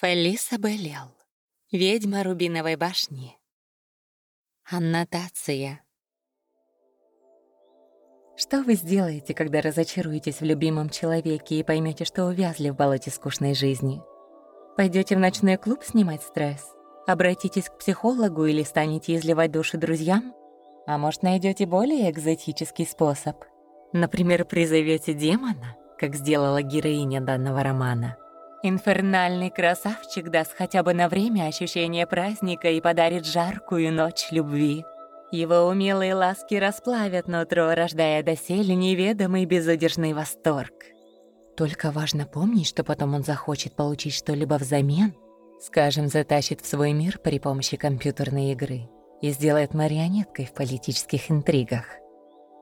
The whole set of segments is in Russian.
Фелиса Белел. Ведьма Рубиновой башни. Аннотация. Что вы сделаете, когда разочаруетесь в любимом человеке и поймете, что увязли в болоте скучной жизни? Пойдете в ночной клуб снимать стресс? Обратитесь к психологу или станете изливать души друзьям? А может, найдете более экзотический способ? Например, призовете демона, как сделала героиня данного романа. Инфернальный красавчик даст хотя бы на время ощущение праздника и подарит жаркую ночь любви. Его умелые ласки расплавят нутро, рождая доселе неведомый безудержный восторг. Только важно помнить, что потом он захочет получить что-либо взамен, скажем, затащит в свой мир при помощи компьютерной игры и сделает марионеткой в политических интригах.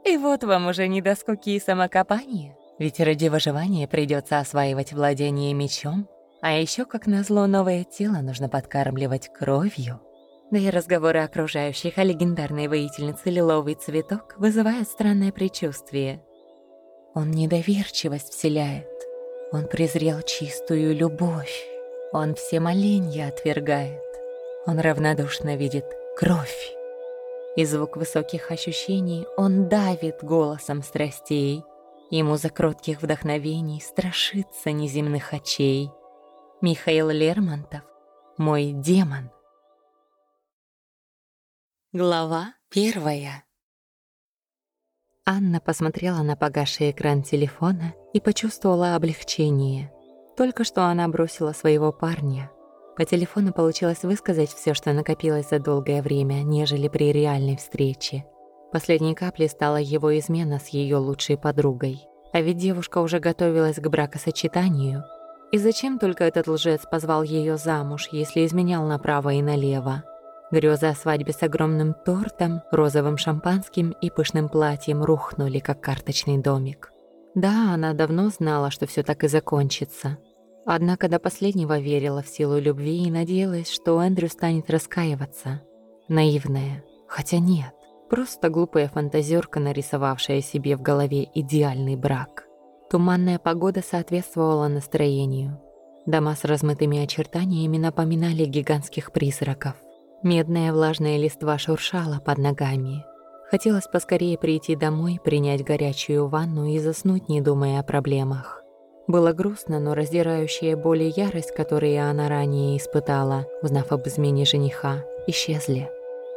И вот вам уже не до скуки и самокопания. Ведь ради выживания придется осваивать владение мечом, а еще, как назло, новое тело нужно подкармливать кровью. Да и разговоры окружающих о легендарной воительнице Лиловый Цветок вызывают странное предчувствие. Он недоверчивость вселяет. Он презрел чистую любовь. Он все моленья отвергает. Он равнодушно видит кровь. И звук высоких ощущений он давит голосом страстей. Ему за кротких вдохновений страшится неземных очей. Михаил Лермонтов «Мой демон». Глава первая Анна посмотрела на погасший экран телефона и почувствовала облегчение. Только что она бросила своего парня. По телефону получилось высказать все, что накопилось за долгое время, нежели при реальной встрече. Последней каплей стала его измена с ее лучшей подругой. А ведь девушка уже готовилась к бракосочетанию. И зачем только этот лжец позвал ее замуж, если изменял направо и налево? Грёзы о свадьбе с огромным тортом, розовым шампанским и пышным платьем рухнули, как карточный домик. Да, она давно знала, что все так и закончится. Однако до последнего верила в силу любви и надеялась, что Эндрю станет раскаиваться. Наивная. Хотя нет. Просто глупая фантазерка, нарисовавшая себе в голове идеальный брак. Туманная погода соответствовала настроению. Дома с размытыми очертаниями напоминали гигантских призраков. Медная влажная листва шуршала под ногами. Хотелось поскорее прийти домой, принять горячую ванну и заснуть, не думая о проблемах. Было грустно, но раздирающая боль и ярость, которые она ранее испытала, узнав об измене жениха, исчезли.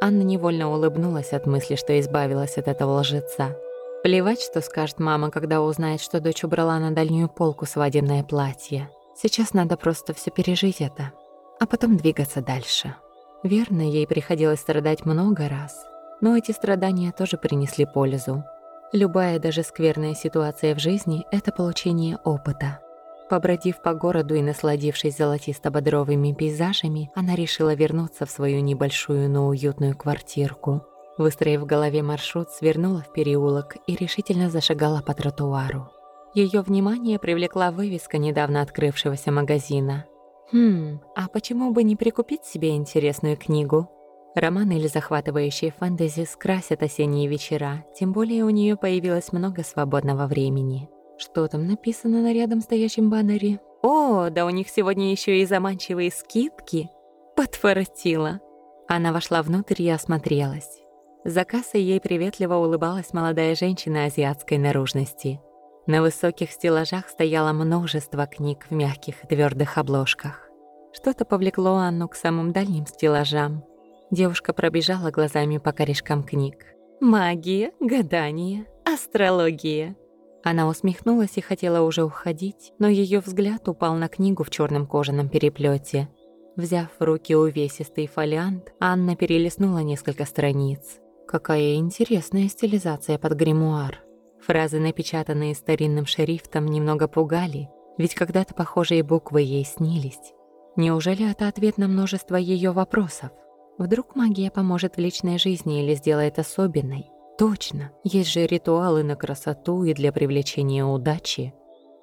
Анна невольно улыбнулась от мысли, что избавилась от этого лжеца. Плевать, что скажет мама, когда узнает, что дочь убрала на дальнюю полку свадебное платье. Сейчас надо просто все пережить это, а потом двигаться дальше. Верно, ей приходилось страдать много раз, но эти страдания тоже принесли пользу. Любая даже скверная ситуация в жизни — это получение опыта. Побродив по городу и насладившись золотисто-бодровыми пейзажами, она решила вернуться в свою небольшую, но уютную квартирку. Выстроив в голове маршрут, свернула в переулок и решительно зашагала по тротуару. Ее внимание привлекла вывеска недавно открывшегося магазина. Хм, а почему бы не прикупить себе интересную книгу? Романы или захватывающие фэнтези скрасят осенние вечера, тем более у нее появилось много свободного времени. Что там написано на рядом стоящем баннере? О, да у них сегодня еще и заманчивые скидки. Подфартила. Она вошла внутрь и осмотрелась. За кассой ей приветливо улыбалась молодая женщина азиатской наружности. На высоких стеллажах стояло множество книг в мягких и твердых обложках. Что-то повлекло Анну к самым дальним стеллажам. Девушка пробежала глазами по корешкам книг. Магия, гадание, астрология. Она усмехнулась и хотела уже уходить, но ее взгляд упал на книгу в черном кожаном переплете. Взяв в руки увесистый фолиант, Анна перелистнула несколько страниц. Какая интересная стилизация под гримуар. Фразы, напечатанные старинным шрифтом, немного пугали, ведь когда-то похожие буквы ей снились. Неужели это ответ на множество ее вопросов? Вдруг магия поможет в личной жизни или сделает особенной? Точно, есть же ритуалы на красоту и для привлечения удачи.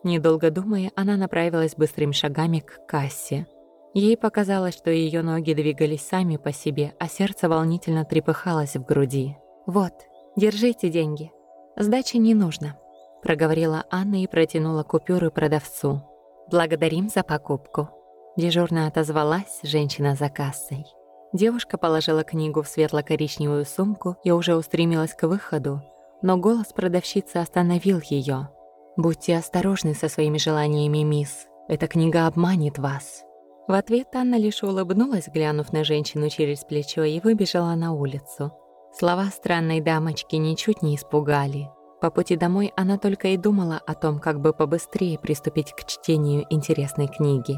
Недолго думая, она направилась быстрыми шагами к кассе. Ей показалось, что ее ноги двигались сами по себе, а сердце волнительно трепыхалось в груди. «Вот, держите деньги. Сдачи не нужно», — проговорила Анна и протянула купюры продавцу. «Благодарим за покупку». Дежурно отозвалась женщина за кассой. Девушка положила книгу в светло-коричневую сумку и уже устремилась к выходу, но голос продавщицы остановил ее. «Будьте осторожны со своими желаниями, мисс. Эта книга обманет вас». В ответ Анна лишь улыбнулась, глянув на женщину через плечо, и выбежала на улицу. Слова странной дамочки ничуть не испугали. По пути домой она только и думала о том, как бы побыстрее приступить к чтению интересной книги.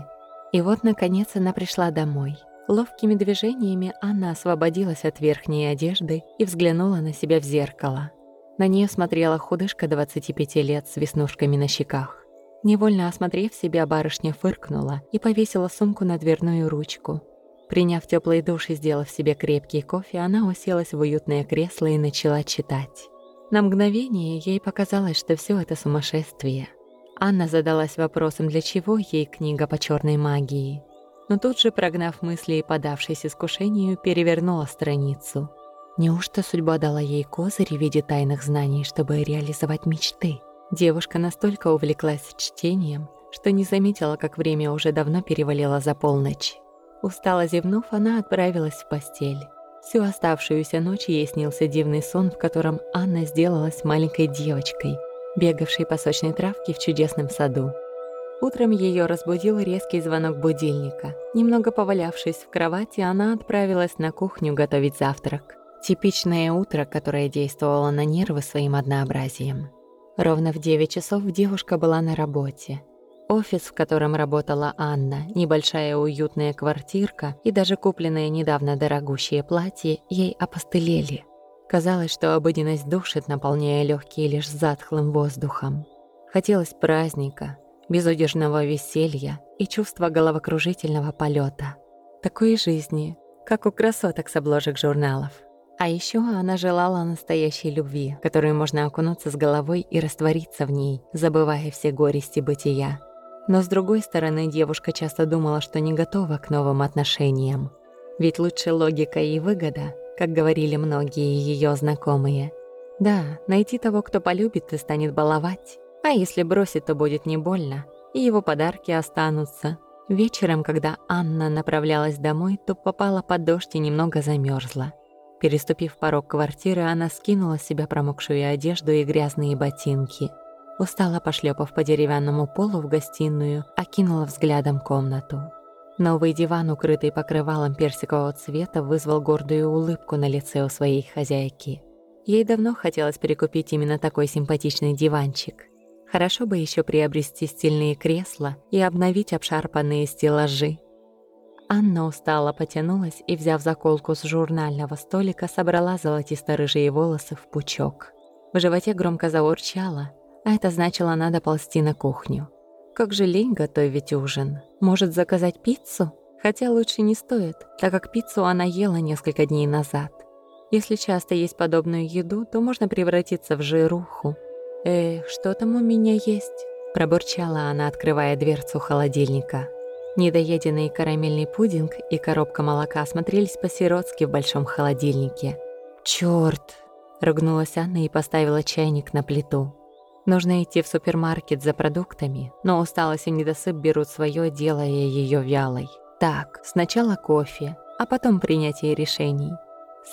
И вот, наконец, она пришла домой. Ловкими движениями Анна освободилась от верхней одежды и взглянула на себя в зеркало. На нее смотрела худышка 25 лет с веснушками на щеках. Невольно осмотрев себя, барышня фыркнула и повесила сумку на дверную ручку. Приняв теплый душ и сделав себе крепкий кофе, она уселась в уютное кресло и начала читать. На мгновение ей показалось, что все это сумасшествие. Анна задалась вопросом, для чего ей книга по черной магии – но тут же, прогнав мысли и подавшись искушению, перевернула страницу. Неужто судьба дала ей козырь в виде тайных знаний, чтобы реализовать мечты? Девушка настолько увлеклась чтением, что не заметила, как время уже давно перевалило за полночь. Устало зевнув, она отправилась в постель. Всю оставшуюся ночь ей снился дивный сон, в котором Анна сделалась маленькой девочкой, бегавшей по сочной травке в чудесном саду. Утром ее разбудил резкий звонок будильника. Немного повалявшись в кровати, она отправилась на кухню готовить завтрак. Типичное утро, которое действовало на нервы своим однообразием. Ровно в 9 часов девушка была на работе. Офис, в котором работала Анна, небольшая уютная квартирка и даже купленное недавно дорогущее платье ей опостылели. Казалось, что обыденность душит, наполняя легкие лишь затхлым воздухом. Хотелось праздника, безудержного веселья и чувства головокружительного полета. Такой жизни, как у красоток с обложек журналов. А еще она желала настоящей любви, которую можно окунуться с головой и раствориться в ней, забывая все горести бытия. Но с другой стороны, девушка часто думала, что не готова к новым отношениям. Ведь лучше логика и выгода, как говорили многие ее знакомые. Да, найти того, кто полюбит и станет баловать, а если бросит, то будет не больно, и его подарки останутся. Вечером, когда Анна направлялась домой, то попала под дождь и немного замерзла. Переступив порог квартиры, она скинула с себя промокшую одежду и грязные ботинки. Устала, пошлепав по деревянному полу в гостиную, окинула взглядом комнату. Новый диван, укрытый покрывалом персикового цвета, вызвал гордую улыбку на лице у своей хозяйки. Ей давно хотелось прикупить именно такой симпатичный диванчик. Хорошо бы еще приобрести стильные кресла и обновить обшарпанные стеллажи. Анна устало потянулась и, взяв заколку с журнального столика, собрала золотисто-рыжие волосы в пучок. В животе громко заурчало, а это значило, надо ползти на кухню. Как же лень готовить ужин. Может, заказать пиццу? Хотя лучше не стоит, так как пиццу она ела несколько дней назад. Если часто есть подобную еду, то можно превратиться в жируху. «Э, что там у меня есть?» Пробурчала она, открывая дверцу холодильника. Недоеденный карамельный пудинг и коробка молока смотрелись по-сиротски в большом холодильнике. «Чёрт!» — ругнулась Анна и поставила чайник на плиту. Нужно идти в супермаркет за продуктами, но усталость и недосып берут свое, делая ее вялой. Так, сначала кофе, а потом принятие решений.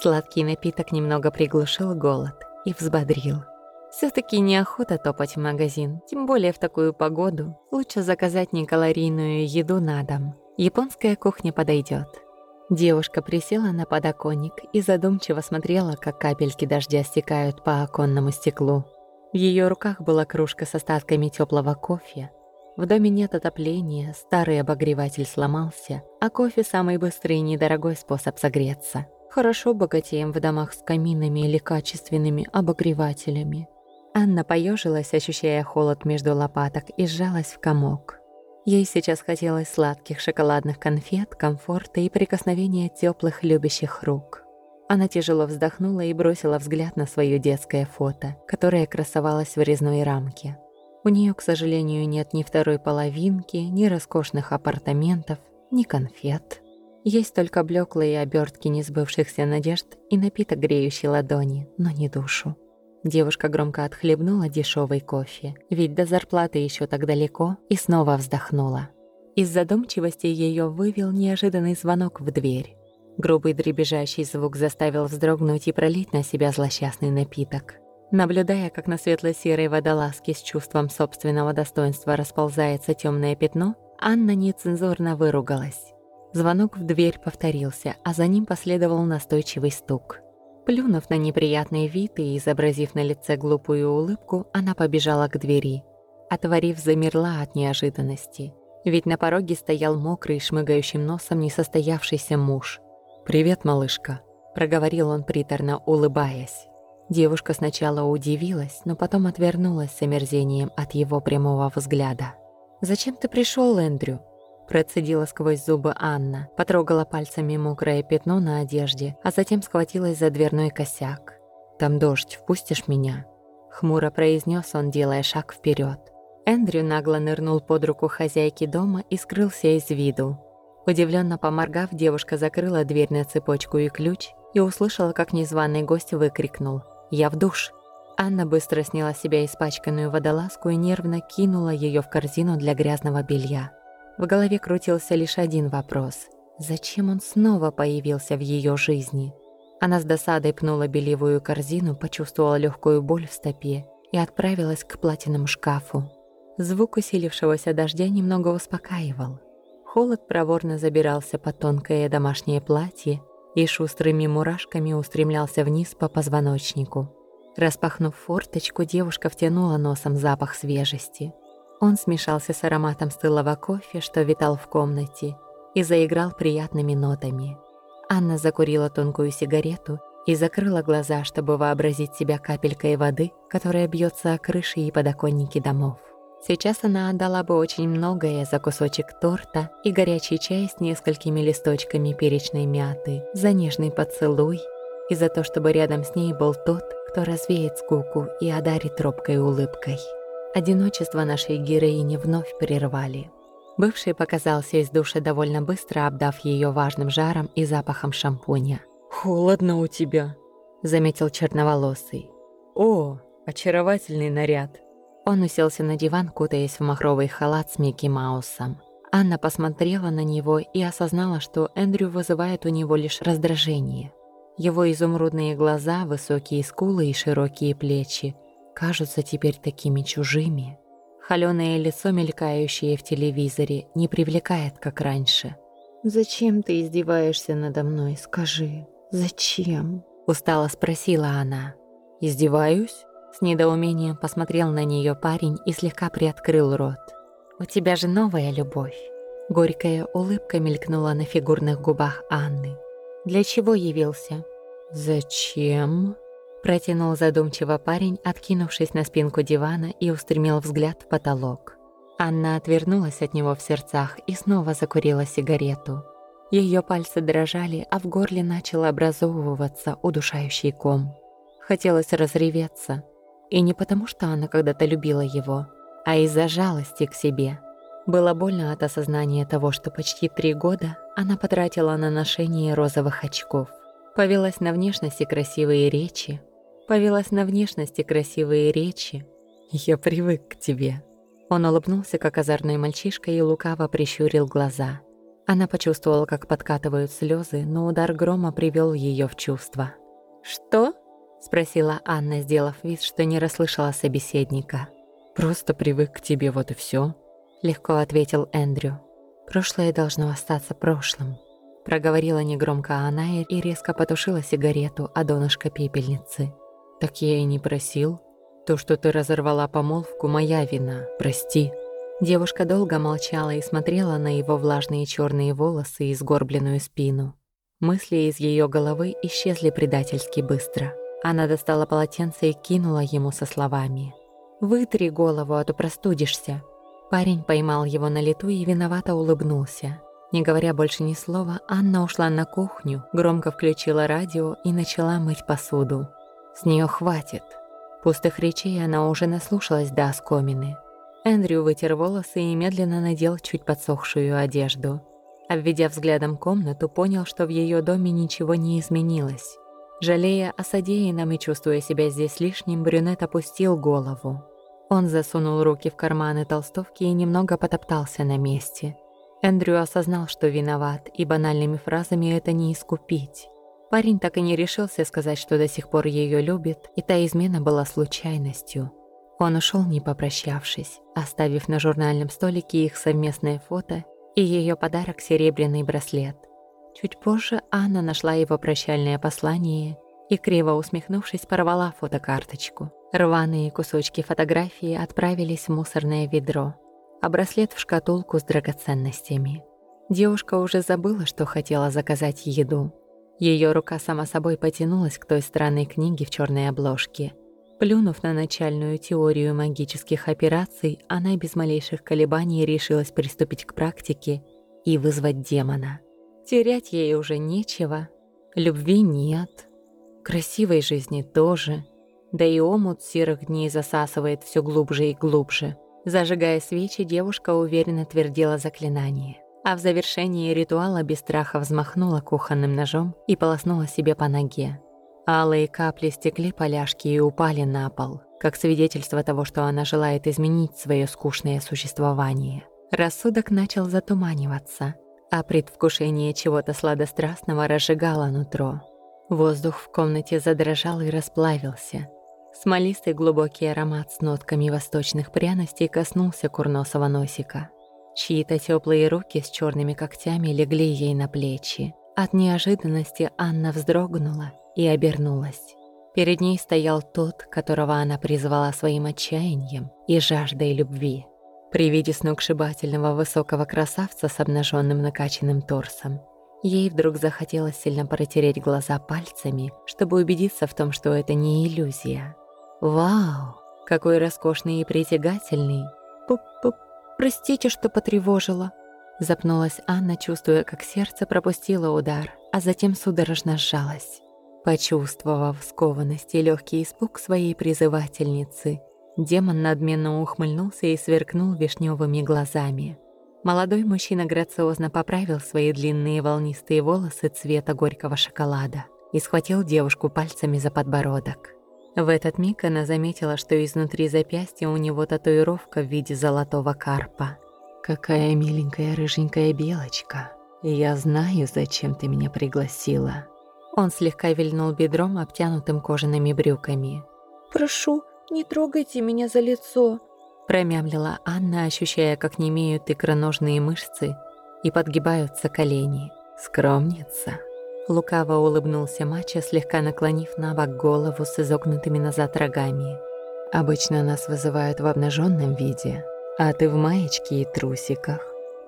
Сладкий напиток немного приглушил голод и взбодрил. Все-таки неохота топать в магазин, тем более в такую погоду. Лучше заказать некалорийную еду на дом. Японская кухня подойдет. Девушка присела на подоконник и задумчиво смотрела, как капельки дождя стекают по оконному стеклу. В ее руках была кружка с остатками теплого кофе. В доме нет отопления, старый обогреватель сломался, а кофе – самый быстрый и недорогой способ согреться. Хорошо богатеем в домах с каминами или качественными обогревателями. Анна поежилась, ощущая холод между лопаток, и сжалась в комок. Ей сейчас хотелось сладких шоколадных конфет, комфорта и прикосновения теплых любящих рук. Она тяжело вздохнула и бросила взгляд на свое детское фото, которое красовалось в резной рамке. У нее, к сожалению, нет ни второй половинки, ни роскошных апартаментов, ни конфет. Есть только блеклые обертки несбывшихся надежд и напиток греющий ладони, но не душу. Девушка громко отхлебнула дешевый кофе, ведь до зарплаты еще так далеко, и снова вздохнула. Из задумчивости ее вывел неожиданный звонок в дверь. Грубый дребезжащий звук заставил вздрогнуть и пролить на себя злосчастный напиток. Наблюдая, как на светло-серой водолазке с чувством собственного достоинства расползается темное пятно, Анна нецензурно выругалась. Звонок в дверь повторился, а за ним последовал настойчивый стук. Плюнув на неприятный вид и изобразив на лице глупую улыбку, она побежала к двери. Отворив, замерла от неожиданности. Ведь на пороге стоял мокрый, шмыгающим носом несостоявшийся муж. «Привет, малышка», — проговорил он приторно, улыбаясь. Девушка сначала удивилась, но потом отвернулась с омерзением от его прямого взгляда. «Зачем ты пришел, Эндрю?» Процедила сквозь зубы Анна, потрогала пальцами мокрое пятно на одежде, а затем схватилась за дверной косяк. «Там дождь, впустишь меня?» Хмуро произнес он, делая шаг вперед. Эндрю нагло нырнул под руку хозяйки дома и скрылся из виду. Удивленно поморгав, девушка закрыла дверь на цепочку и ключ и услышала, как незваный гость выкрикнул «Я в душ!». Анна быстро сняла с себя испачканную водолазку и нервно кинула ее в корзину для грязного белья. В голове крутился лишь один вопрос. Зачем он снова появился в ее жизни? Она с досадой пнула белевую корзину, почувствовала легкую боль в стопе и отправилась к платиному шкафу. Звук усилившегося дождя немного успокаивал. Холод проворно забирался под тонкое домашнее платье и шустрыми мурашками устремлялся вниз по позвоночнику. Распахнув форточку, девушка втянула носом запах свежести. Он смешался с ароматом стылого кофе, что витал в комнате, и заиграл приятными нотами. Анна закурила тонкую сигарету и закрыла глаза, чтобы вообразить себя капелькой воды, которая бьется о крыши и подоконники домов. Сейчас она отдала бы очень многое за кусочек торта и горячий чай с несколькими листочками перечной мяты, за нежный поцелуй и за то, чтобы рядом с ней был тот, кто развеет скуку и одарит робкой улыбкой. Одиночество нашей героини вновь прервали. Бывший показался из душа довольно быстро, обдав ее важным жаром и запахом шампуня. «Холодно у тебя», — заметил черноволосый. «О, очаровательный наряд». Он уселся на диван, кутаясь в махровый халат с Микки Маусом. Анна посмотрела на него и осознала, что Эндрю вызывает у него лишь раздражение. Его изумрудные глаза, высокие скулы и широкие плечи — кажутся теперь такими чужими. Холёное лицо, мелькающее в телевизоре, не привлекает, как раньше. «Зачем ты издеваешься надо мной? Скажи, зачем?» Устало спросила она. «Издеваюсь?» С недоумением посмотрел на нее парень и слегка приоткрыл рот. «У тебя же новая любовь». Горькая улыбка мелькнула на фигурных губах Анны. «Для чего явился?» «Зачем?» Протянул задумчиво парень, откинувшись на спинку дивана и устремил взгляд в потолок. Анна отвернулась от него в сердцах и снова закурила сигарету. Ее пальцы дрожали, а в горле начал образовываться удушающий ком. Хотелось разреветься. И не потому, что она когда-то любила его, а из-за жалости к себе. Было больно от осознания того, что почти три года она потратила на ношение розовых очков. Повелась на внешность и красивые речи, Повелась на внешности красивые речи. «Я привык к тебе». Он улыбнулся, как озорной мальчишка, и лукаво прищурил глаза. Она почувствовала, как подкатывают слезы, но удар грома привел ее в чувство. «Что?» — спросила Анна, сделав вид, что не расслышала собеседника. «Просто привык к тебе, вот и все, легко ответил Эндрю. «Прошлое должно остаться прошлым», — проговорила негромко она и резко потушила сигарету о донышко пепельницы. «Так я и не просил. То, что ты разорвала помолвку, моя вина. Прости». Девушка долго молчала и смотрела на его влажные черные волосы и сгорбленную спину. Мысли из ее головы исчезли предательски быстро. Она достала полотенце и кинула ему со словами. «Вытри голову, а то простудишься». Парень поймал его на лету и виновато улыбнулся. Не говоря больше ни слова, Анна ушла на кухню, громко включила радио и начала мыть посуду. С нее хватит. Пустых речей она уже наслушалась до оскомины. Эндрю вытер волосы и медленно надел чуть подсохшую одежду. Обведя взглядом комнату, понял, что в ее доме ничего не изменилось. Жалея о содеянном и чувствуя себя здесь лишним, брюнет опустил голову. Он засунул руки в карманы толстовки и немного потоптался на месте. Эндрю осознал, что виноват, и банальными фразами это не искупить. Парень так и не решился сказать, что до сих пор ее любит, и та измена была случайностью. Он ушел, не попрощавшись, оставив на журнальном столике их совместное фото и ее подарок серебряный браслет. Чуть позже Анна нашла его прощальное послание и, криво усмехнувшись, порвала фотокарточку. Рваные кусочки фотографии отправились в мусорное ведро, а браслет в шкатулку с драгоценностями. Девушка уже забыла, что хотела заказать еду. Ее рука сама собой потянулась к той странной книге в черной обложке. Плюнув на начальную теорию магических операций, она без малейших колебаний решилась приступить к практике и вызвать демона. Терять ей уже нечего, любви нет, красивой жизни тоже – да и омут серых дней засасывает все глубже и глубже. Зажигая свечи, девушка уверенно твердила заклинание. А в завершении ритуала без страха взмахнула кухонным ножом и полоснула себе по ноге. Алые капли стекли поляшки и упали на пол, как свидетельство того, что она желает изменить свое скучное существование. Рассудок начал затуманиваться, а предвкушение чего-то сладострастного разжигало нутро. Воздух в комнате задрожал и расплавился, Смолистый глубокий аромат с нотками восточных пряностей коснулся курносого носика. Чьи-то теплые руки с черными когтями легли ей на плечи. От неожиданности Анна вздрогнула и обернулась. Перед ней стоял тот, которого она призвала своим отчаянием и жаждой любви. При виде сногсшибательного высокого красавца с обнаженным накачанным торсом, ей вдруг захотелось сильно протереть глаза пальцами, чтобы убедиться в том, что это не иллюзия. «Вау, какой роскошный и притягательный!» «П-п... Простите, что потревожила!» Запнулась Анна, чувствуя, как сердце пропустило удар, а затем судорожно сжалось. Почувствовав скованность и легкий испуг своей призывательницы, демон надменно ухмыльнулся и сверкнул вишневыми глазами. Молодой мужчина грациозно поправил свои длинные волнистые волосы цвета горького шоколада и схватил девушку пальцами за подбородок. В этот миг она заметила, что изнутри запястья у него татуировка в виде золотого карпа. «Какая миленькая рыженькая белочка! Я знаю, зачем ты меня пригласила». Он слегка вильнул бедром, обтянутым кожаными брюками. «Прошу, не трогайте меня за лицо», промямлила Анна, ощущая, как немеют икроножные мышцы и подгибаются колени. «Скромница». Лукаво улыбнулся Мача, слегка наклонив на бок голову с изогнутыми назад рогами. «Обычно нас вызывают в обнаженном виде, а ты в маечке и трусиках.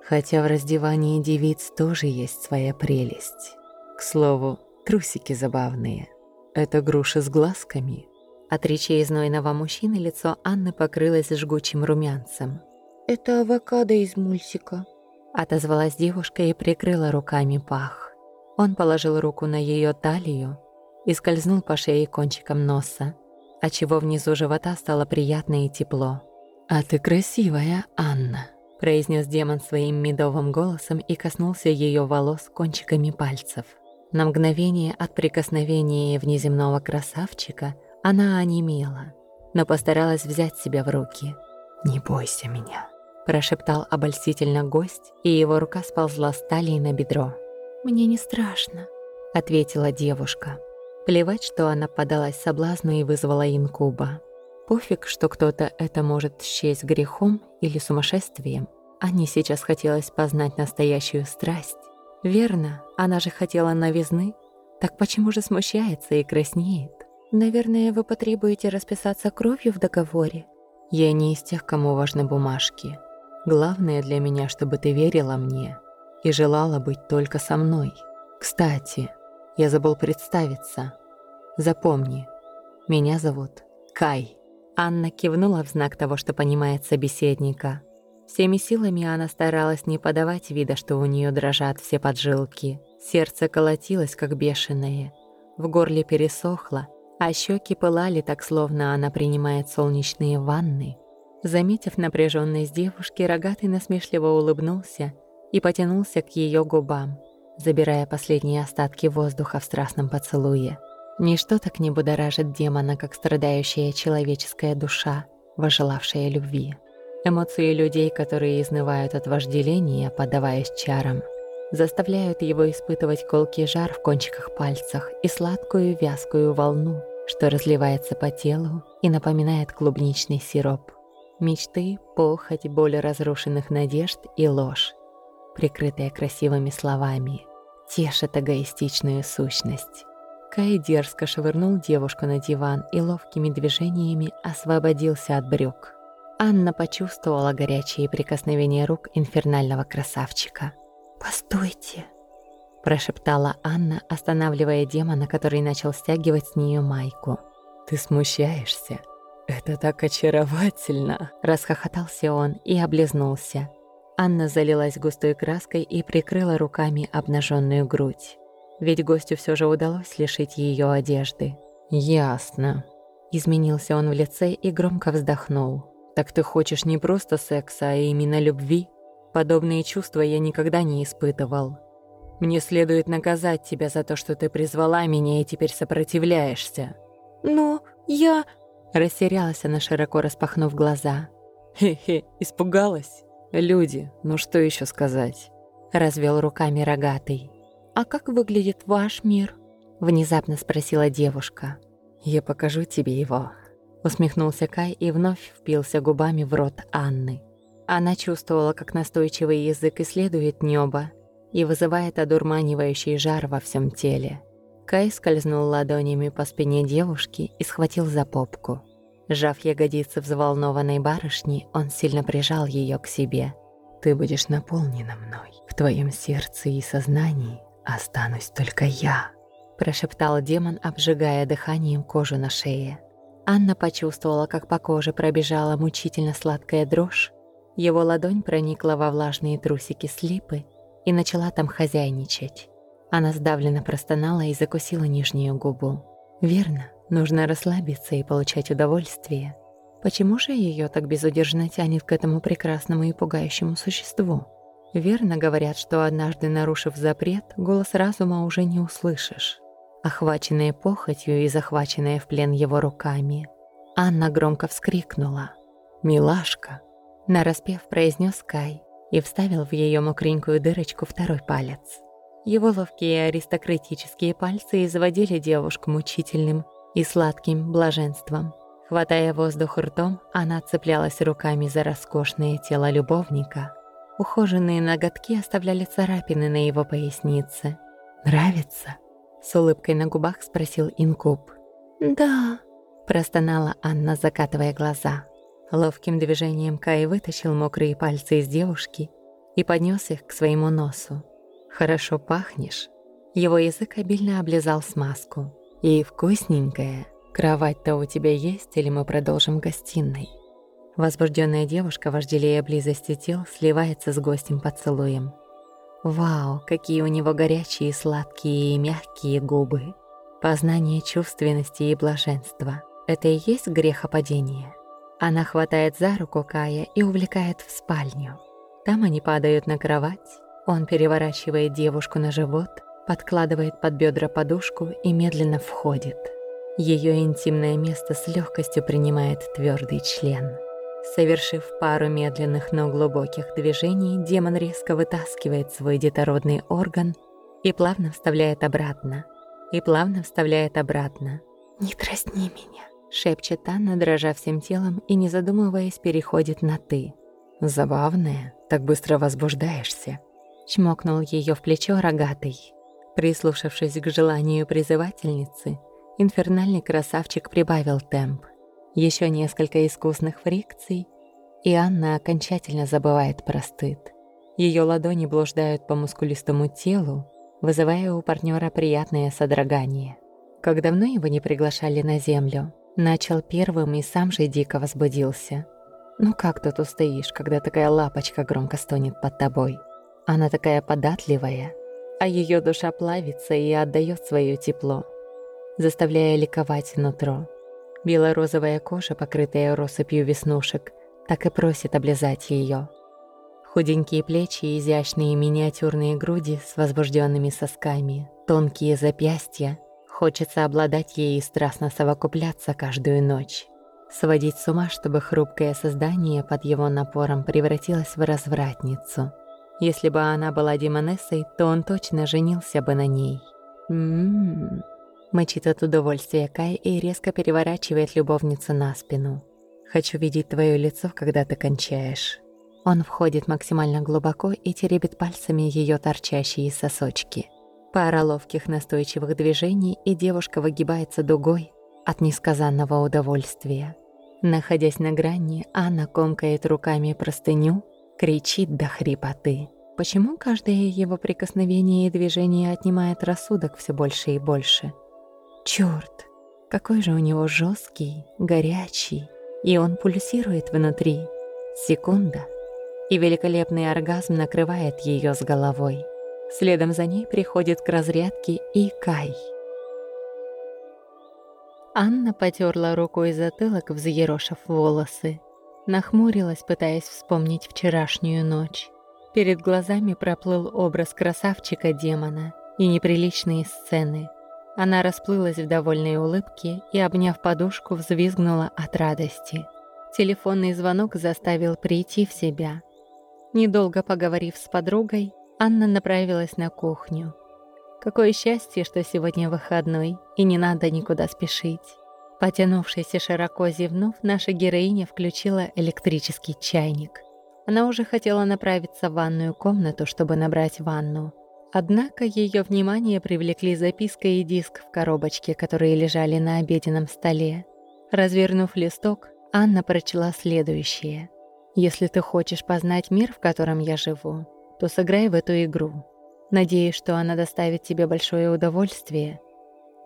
Хотя в раздевании девиц тоже есть своя прелесть. К слову, трусики забавные. Это груши с глазками». От речей знойного мужчины лицо Анны покрылось жгучим румянцем. «Это авокадо из мультика», — отозвалась девушка и прикрыла руками пах. Он положил руку на ее талию и скользнул по шее кончиком носа, отчего внизу живота стало приятно и тепло. «А ты красивая, Анна», — произнес демон своим медовым голосом и коснулся ее волос кончиками пальцев. На мгновение от прикосновения внеземного красавчика она онемела, но постаралась взять себя в руки. «Не бойся меня», — прошептал обольстительно гость, и его рука сползла с талии на бедро. «Мне не страшно», — ответила девушка. Плевать, что она подалась соблазну и вызвала инкуба. Пофиг, что кто-то это может счесть грехом или сумасшествием. Анне сейчас хотелось познать настоящую страсть. Верно, она же хотела новизны. Так почему же смущается и краснеет? Наверное, вы потребуете расписаться кровью в договоре? Я не из тех, кому важны бумажки. Главное для меня, чтобы ты верила мне и желала быть только со мной. Кстати, я забыл представиться. Запомни, меня зовут Кай». Анна кивнула в знак того, что понимает собеседника. Всеми силами она старалась не подавать вида, что у нее дрожат все поджилки. Сердце колотилось, как бешеное. В горле пересохло, а щеки пылали так, словно она принимает солнечные ванны. Заметив напряженность девушки, рогатый насмешливо улыбнулся и потянулся к ее губам, забирая последние остатки воздуха в страстном поцелуе. Ничто так не будоражит демона, как страдающая человеческая душа, вожелавшая любви. Эмоции людей, которые изнывают от вожделения, поддаваясь чарам, заставляют его испытывать колкий жар в кончиках пальцах и сладкую вязкую волну, что разливается по телу и напоминает клубничный сироп. Мечты, похоть, боль разрушенных надежд и ложь, прикрытая красивыми словами, тешат эгоистичную сущность. Кай дерзко швырнул девушку на диван и ловкими движениями освободился от брюк. Анна почувствовала горячие прикосновения рук инфернального красавчика. «Постойте!» – прошептала Анна, останавливая демона, который начал стягивать с нее майку. «Ты смущаешься? Это так очаровательно!» – расхохотался он и облизнулся. Анна залилась густой краской и прикрыла руками обнаженную грудь. Ведь гостю все же удалось лишить ее одежды. «Ясно». Изменился он в лице и громко вздохнул. «Так ты хочешь не просто секса, а именно любви? Подобные чувства я никогда не испытывал. Мне следует наказать тебя за то, что ты призвала меня и теперь сопротивляешься». «Но я...» Растерялась она, широко распахнув глаза. «Хе-хе, испугалась? Люди, ну что еще сказать?» Развел руками рогатый. «А как выглядит ваш мир?» Внезапно спросила девушка. «Я покажу тебе его», Усмехнулся Кай и вновь впился губами в рот Анны. Она чувствовала, как настойчивый язык исследует небо и вызывает одурманивающий жар во всем теле. Кай скользнул ладонями по спине девушки и схватил за попку. Сжав ягодицы взволнованной барышни, он сильно прижал ее к себе. «Ты будешь наполнена мной. В твоем сердце и сознании останусь только я», прошептал демон, обжигая дыханием кожу на шее. Анна почувствовала, как по коже пробежала мучительно сладкая дрожь. Его ладонь проникла во влажные трусики слипы и начала там хозяйничать. Она сдавленно простонала и закусила нижнюю губу. Верно, нужно расслабиться и получать удовольствие. Почему же ее так безудержно тянет к этому прекрасному и пугающему существу? Верно говорят, что однажды нарушив запрет, голос разума уже не услышишь. Охваченная похотью и захваченная в плен его руками, Анна громко вскрикнула. «Милашка!» Нараспев произнес Кай и вставил в ее мокренькую дырочку второй палец. Его ловкие аристократические пальцы изводили девушку мучительным и сладким блаженством. Хватая воздух ртом, она цеплялась руками за роскошное тело любовника. Ухоженные ноготки оставляли царапины на его пояснице. «Нравится?» С улыбкой на губах спросил Инкуб. «Да», – простонала Анна, закатывая глаза. Ловким движением Кай вытащил мокрые пальцы из девушки и поднес их к своему носу. «Хорошо пахнешь». Его язык обильно облизал смазку. «И вкусненькая. Кровать-то у тебя есть или мы продолжим гостиной?» Возбужденная девушка, вожделея близости тел, сливается с гостем поцелуем. Вау, какие у него горячие, сладкие и мягкие губы. Познание чувственности и блаженства. Это и есть грехопадение. Она хватает за руку Кая и увлекает в спальню. Там они падают на кровать. Он переворачивает девушку на живот, подкладывает под бедра подушку и медленно входит. Ее интимное место с легкостью принимает твердый член. Совершив пару медленных, но глубоких движений, демон резко вытаскивает свой детородный орган и плавно вставляет обратно. И плавно вставляет обратно. «Не дразни меня», — шепчет Анна, дрожа всем телом и, не задумываясь, переходит на «ты». «Забавная, так быстро возбуждаешься», — чмокнул ее в плечо рогатый. Прислушавшись к желанию призывательницы, инфернальный красавчик прибавил темп. Еще несколько искусных фрикций, и Анна окончательно забывает про стыд. Ее ладони блуждают по мускулистому телу, вызывая у партнера приятное содрогание. Как давно его не приглашали на землю, начал первым и сам же дико возбудился. Ну как тут устоишь, когда такая лапочка громко стонет под тобой? Она такая податливая, а ее душа плавится и отдает свое тепло, заставляя ликовать нутро. Бело-розовая кожа, покрытая россыпью веснушек, так и просит облизать ее. Худенькие плечи и изящные миниатюрные груди с возбужденными сосками, тонкие запястья. Хочется обладать ей и страстно совокупляться каждую ночь. сводить с ума, чтобы хрупкое создание под его напором превратилось в развратницу. Если бы она была демонессой, то он точно женился бы на ней. «М-м-м», от удовольствия Кай и резко переворачивает любовницу на спину. «Хочу видеть твое лицо, когда ты кончаешь». Он входит максимально глубоко и теребит пальцами ее торчащие сосочки. Пара ловких настойчивых движений, и девушка выгибается дугой от несказанного удовольствия. Находясь на грани, Анна комкает руками простыню, кричит до хрипоты. Почему каждое его прикосновение и движение отнимает рассудок все больше и больше? Чёрт, какой же у него жесткий, горячий, и он пульсирует внутри. Секунда, и великолепный оргазм накрывает ее с головой. Следом за ней приходит к разрядке и Кай. Анна потерла рукой затылок, взъерошив волосы. Нахмурилась, пытаясь вспомнить вчерашнюю ночь. Перед глазами проплыл образ красавчика-демона и неприличные сцены. Она расплылась в довольной улыбке и, обняв подушку, взвизгнула от радости. Телефонный звонок заставил прийти в себя — Недолго поговорив с подругой, Анна направилась на кухню. Какое счастье, что сегодня выходной, и не надо никуда спешить. Потянувшись и широко зевнув, наша героиня включила электрический чайник. Она уже хотела направиться в ванную комнату, чтобы набрать ванну. Однако ее внимание привлекли записка и диск в коробочке, которые лежали на обеденном столе. Развернув листок, Анна прочла следующее. Если ты хочешь познать мир, в котором я живу, то сыграй в эту игру. Надеюсь, что она доставит тебе большое удовольствие,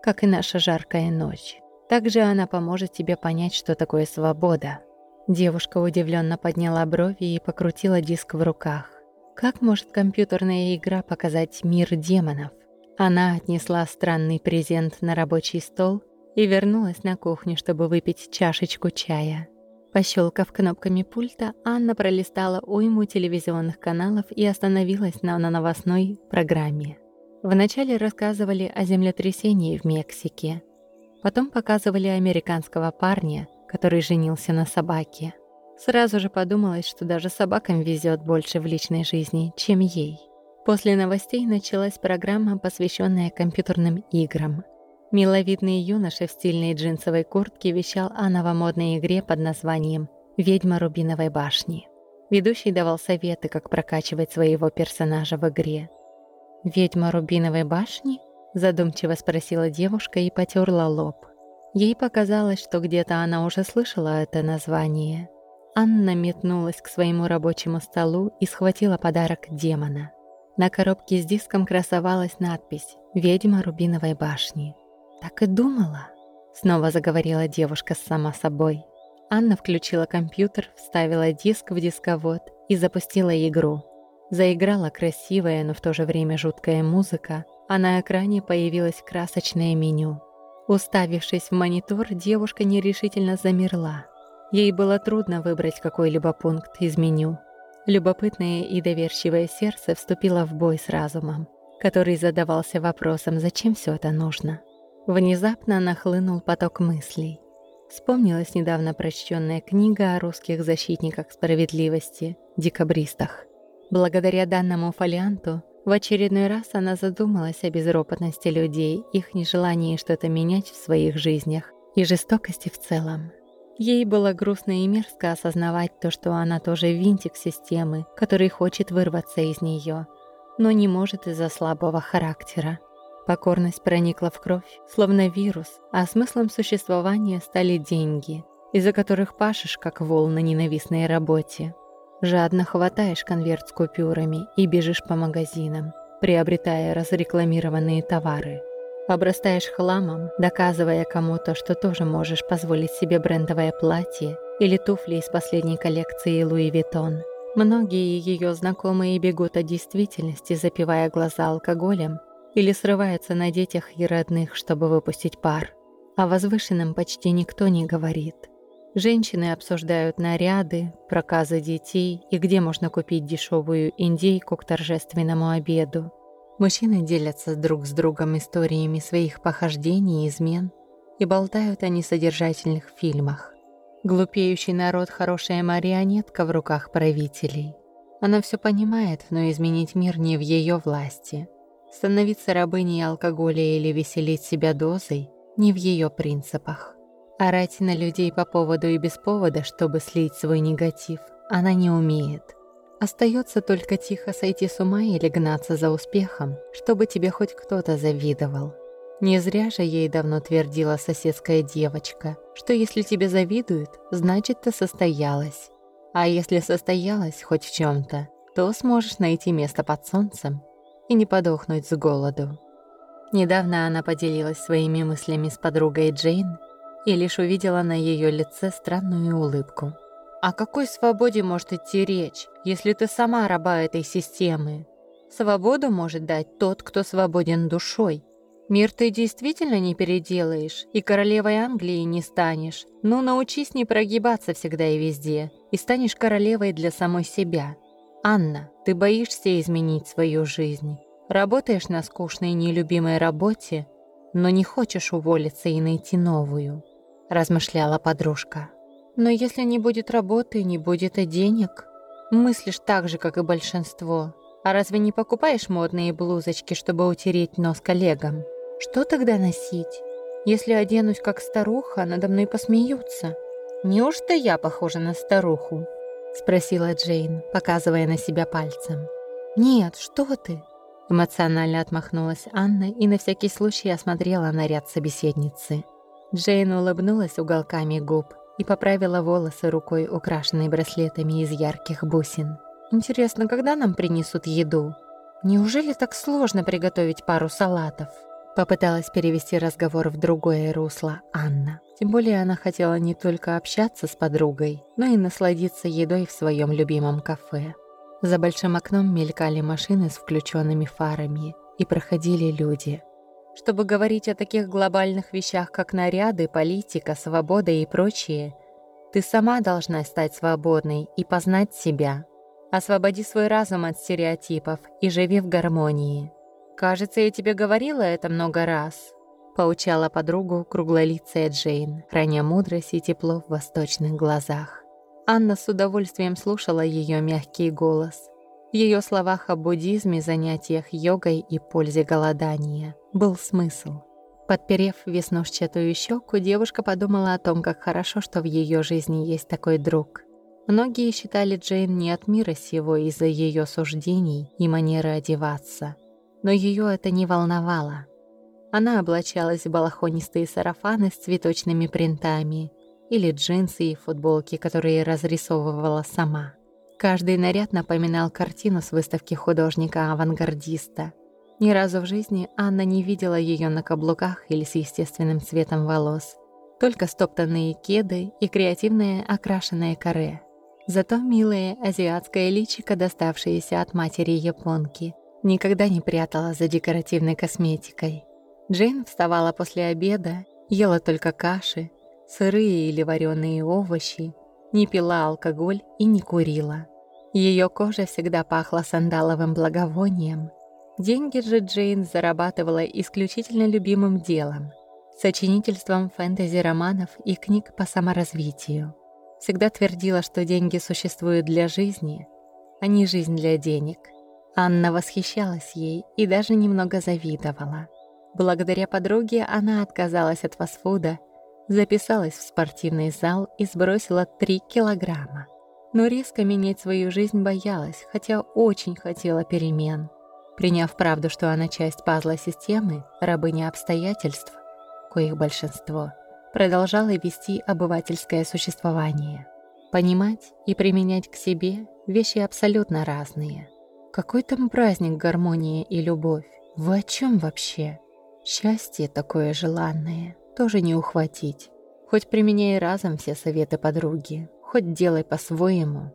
как и наша жаркая ночь. Также она поможет тебе понять, что такое свобода. Девушка удивленно подняла брови и покрутила диск в руках. Как может компьютерная игра показать мир демонов? Она отнесла странный презент на рабочий стол и вернулась на кухню, чтобы выпить чашечку чая. Пощелкав кнопками пульта, Анна пролистала уйму телевизионных каналов и остановилась на, новостной программе. Вначале рассказывали о землетрясении в Мексике. Потом показывали американского парня, который женился на собаке. Сразу же подумалось, что даже собакам везет больше в личной жизни, чем ей. После новостей началась программа, посвященная компьютерным играм – Миловидный юноша в стильной джинсовой куртке вещал о новомодной игре под названием «Ведьма Рубиновой башни». Ведущий давал советы, как прокачивать своего персонажа в игре. «Ведьма Рубиновой башни?» – задумчиво спросила девушка и потерла лоб. Ей показалось, что где-то она уже слышала это название. Анна метнулась к своему рабочему столу и схватила подарок демона. На коробке с диском красовалась надпись «Ведьма Рубиновой башни». «Так и думала», — снова заговорила девушка сама собой. Анна включила компьютер, вставила диск в дисковод и запустила игру. Заиграла красивая, но в то же время жуткая музыка, а на экране появилось красочное меню. Уставившись в монитор, девушка нерешительно замерла. Ей было трудно выбрать какой-либо пункт из меню. Любопытное и доверчивое сердце вступило в бой с разумом, который задавался вопросом, зачем все это нужно. Внезапно нахлынул поток мыслей. Вспомнилась недавно прочтенная книга о русских защитниках справедливости, декабристах. Благодаря данному фолианту в очередной раз она задумалась о безропотности людей, их нежелании что-то менять в своих жизнях и жестокости в целом. Ей было грустно и мерзко осознавать то, что она тоже винтик системы, который хочет вырваться из нее, но не может из-за слабого характера. Покорность проникла в кровь, словно вирус, а смыслом существования стали деньги, из-за которых пашешь, как вол на ненавистной работе. Жадно хватаешь конверт с купюрами и бежишь по магазинам, приобретая разрекламированные товары. Обрастаешь хламом, доказывая кому-то, что тоже можешь позволить себе брендовое платье или туфли из последней коллекции Луи Виттон. Многие ее знакомые бегут от действительности, запивая глаза алкоголем или срывается на детях и родных, чтобы выпустить пар. О возвышенном почти никто не говорит. Женщины обсуждают наряды, проказы детей и где можно купить дешевую индейку к торжественному обеду. Мужчины делятся друг с другом историями своих похождений и измен и болтают о несодержательных фильмах. Глупеющий народ — хорошая марионетка в руках правителей. Она все понимает, но изменить мир не в ее власти. Становиться рабыней алкоголя или веселить себя дозой не в ее принципах. Орать на людей по поводу и без повода, чтобы слить свой негатив, она не умеет. Остается только тихо сойти с ума или гнаться за успехом, чтобы тебе хоть кто-то завидовал. Не зря же ей давно твердила соседская девочка, что если тебе завидуют, значит ты состоялась. А если состоялась хоть в чем то то сможешь найти место под солнцем и не подохнуть с голоду. Недавно она поделилась своими мыслями с подругой Джейн и лишь увидела на ее лице странную улыбку. О какой свободе может идти речь, если ты сама раба этой системы? Свободу может дать тот, кто свободен душой. Мир ты действительно не переделаешь, и королевой Англии не станешь. Ну, научись не прогибаться всегда и везде, и станешь королевой для самой себя. Анна, ты боишься изменить свою жизнь. Работаешь на скучной нелюбимой работе, но не хочешь уволиться и найти новую, размышляла подружка. Но если не будет работы, не будет и денег. Мыслишь так же, как и большинство. А разве не покупаешь модные блузочки, чтобы утереть нос коллегам? Что тогда носить? Если оденусь как старуха, надо мной посмеются. Неужто я похожа на старуху? Спросила Джейн, показывая на себя пальцем. Нет, что ты? Эмоционально отмахнулась Анна и на всякий случай осмотрела наряд собеседницы. Джейн улыбнулась уголками губ и поправила волосы рукой, украшенной браслетами из ярких бусин. «Интересно, когда нам принесут еду? Неужели так сложно приготовить пару салатов?» Попыталась перевести разговор в другое русло Анна. Тем более она хотела не только общаться с подругой, но и насладиться едой в своем любимом кафе. За большим окном мелькали машины с включенными фарами, и проходили люди – чтобы говорить о таких глобальных вещах, как наряды, политика, свобода и прочее, ты сама должна стать свободной и познать себя. Освободи свой разум от стереотипов и живи в гармонии. Кажется, я тебе говорила это много раз. Поучала подругу круглолицая Джейн, храня мудрость и тепло в восточных глазах. Анна с удовольствием слушала ее мягкий голос. В ее словах о буддизме, занятиях йогой и пользе голодания был смысл. Подперев веснушчатую щеку, девушка подумала о том, как хорошо, что в ее жизни есть такой друг. Многие считали Джейн не от мира сего из-за ее суждений и манеры одеваться. Но ее это не волновало. Она облачалась в балахонистые сарафаны с цветочными принтами или джинсы и футболки, которые разрисовывала сама. Каждый наряд напоминал картину с выставки художника-авангардиста. Ни разу в жизни Анна не видела ее на каблуках или с естественным цветом волос. Только стоптанные кеды и креативное окрашенное каре. Зато милое азиатское личико, доставшееся от матери японки, никогда не прятала за декоративной косметикой. Джейн вставала после обеда, ела только каши, сырые или вареные овощи, не пила алкоголь и не курила. Ее кожа всегда пахла сандаловым благовонием. Деньги же Джейн зарабатывала исключительно любимым делом – сочинительством фэнтези-романов и книг по саморазвитию. Всегда твердила, что деньги существуют для жизни, а не жизнь для денег. Анна восхищалась ей и даже немного завидовала. Благодаря подруге она отказалась от фастфуда записалась в спортивный зал и сбросила 3 килограмма. Но резко менять свою жизнь боялась, хотя очень хотела перемен. Приняв правду, что она часть пазла системы, рабыня обстоятельств, коих большинство, продолжала вести обывательское существование. Понимать и применять к себе вещи абсолютно разные. Какой там праздник гармония и любовь? Вы о чем вообще? Счастье такое желанное тоже не ухватить. Хоть применяй разом все советы подруги, хоть делай по-своему.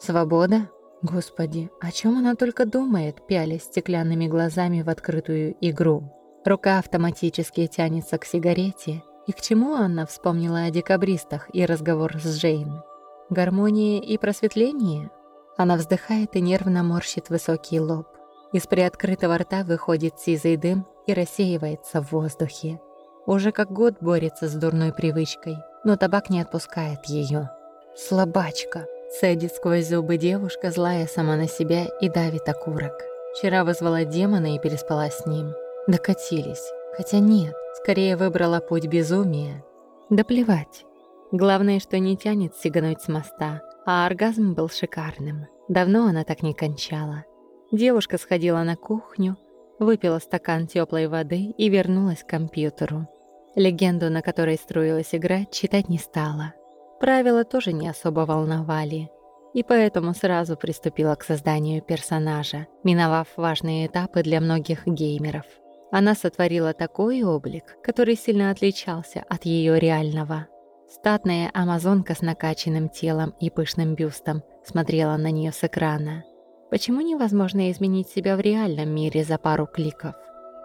Свобода? Господи, о чем она только думает, пялясь стеклянными глазами в открытую игру. Рука автоматически тянется к сигарете. И к чему Анна вспомнила о декабристах и разговор с Джейн? Гармония и просветление? Она вздыхает и нервно морщит высокий лоб. Из приоткрытого рта выходит сизый дым и рассеивается в воздухе. Уже как год борется с дурной привычкой, но табак не отпускает ее. Слабачка. Цедит сквозь зубы девушка, злая сама на себя и давит окурок. Вчера вызвала демона и переспала с ним. Докатились. Хотя нет, скорее выбрала путь безумия. Да плевать. Главное, что не тянет сигануть с моста, а оргазм был шикарным. Давно она так не кончала. Девушка сходила на кухню, выпила стакан теплой воды и вернулась к компьютеру. Легенду, на которой строилась игра, читать не стала. Правила тоже не особо волновали, и поэтому сразу приступила к созданию персонажа, миновав важные этапы для многих геймеров. Она сотворила такой облик, который сильно отличался от ее реального. Статная амазонка с накачанным телом и пышным бюстом смотрела на нее с экрана. Почему невозможно изменить себя в реальном мире за пару кликов?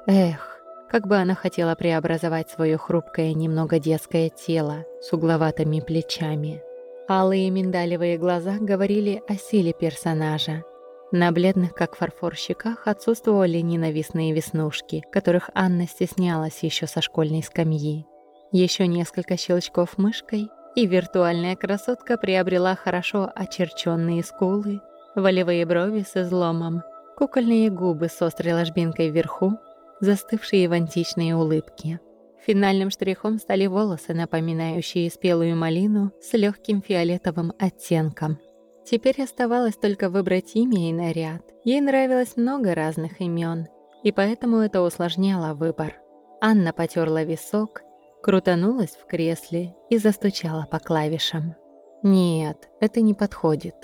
Эх, как бы она хотела преобразовать свое хрупкое, немного детское тело с угловатыми плечами. Алые миндалевые глаза говорили о силе персонажа. На бледных, как фарфор, щеках отсутствовали ненавистные веснушки, которых Анна стеснялась еще со школьной скамьи. Еще несколько щелчков мышкой, и виртуальная красотка приобрела хорошо очерченные скулы, волевые брови с изломом, кукольные губы с острой ложбинкой вверху, застывшие в античные улыбки. Финальным штрихом стали волосы, напоминающие спелую малину с легким фиолетовым оттенком. Теперь оставалось только выбрать имя и наряд. Ей нравилось много разных имен, и поэтому это усложняло выбор. Анна потерла висок, крутанулась в кресле и застучала по клавишам. «Нет, это не подходит».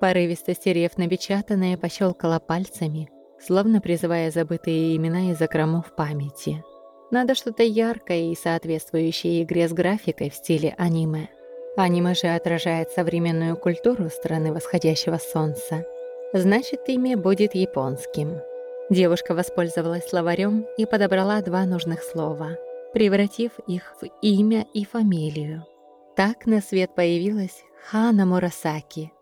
Порывисто стерев напечатанное, пощелкала пальцами, словно призывая забытые имена из закромов памяти. Надо что-то яркое и соответствующее игре с графикой в стиле аниме. Аниме же отражает современную культуру страны восходящего солнца. Значит, имя будет японским. Девушка воспользовалась словарем и подобрала два нужных слова — превратив их в имя и фамилию. Так на свет появилась Хана Мурасаки,